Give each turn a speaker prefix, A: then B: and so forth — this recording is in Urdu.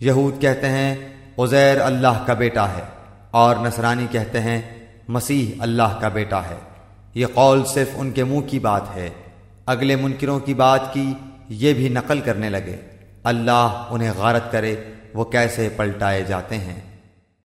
A: یہود کہتے ہیں، عزیر اللہ کا بیٹا ہے، اور نصرانی کہتے ہیں، مسیح اللہ کا بیٹا ہے۔ یہ قول صرف ان کے منہ کی بات ہے۔ اگلے منکروں کی بات کی یہ بھی نقل کرنے لگے۔ اللہ انہیں غارت کرے، وہ کیسے پلٹائے جاتے ہیں۔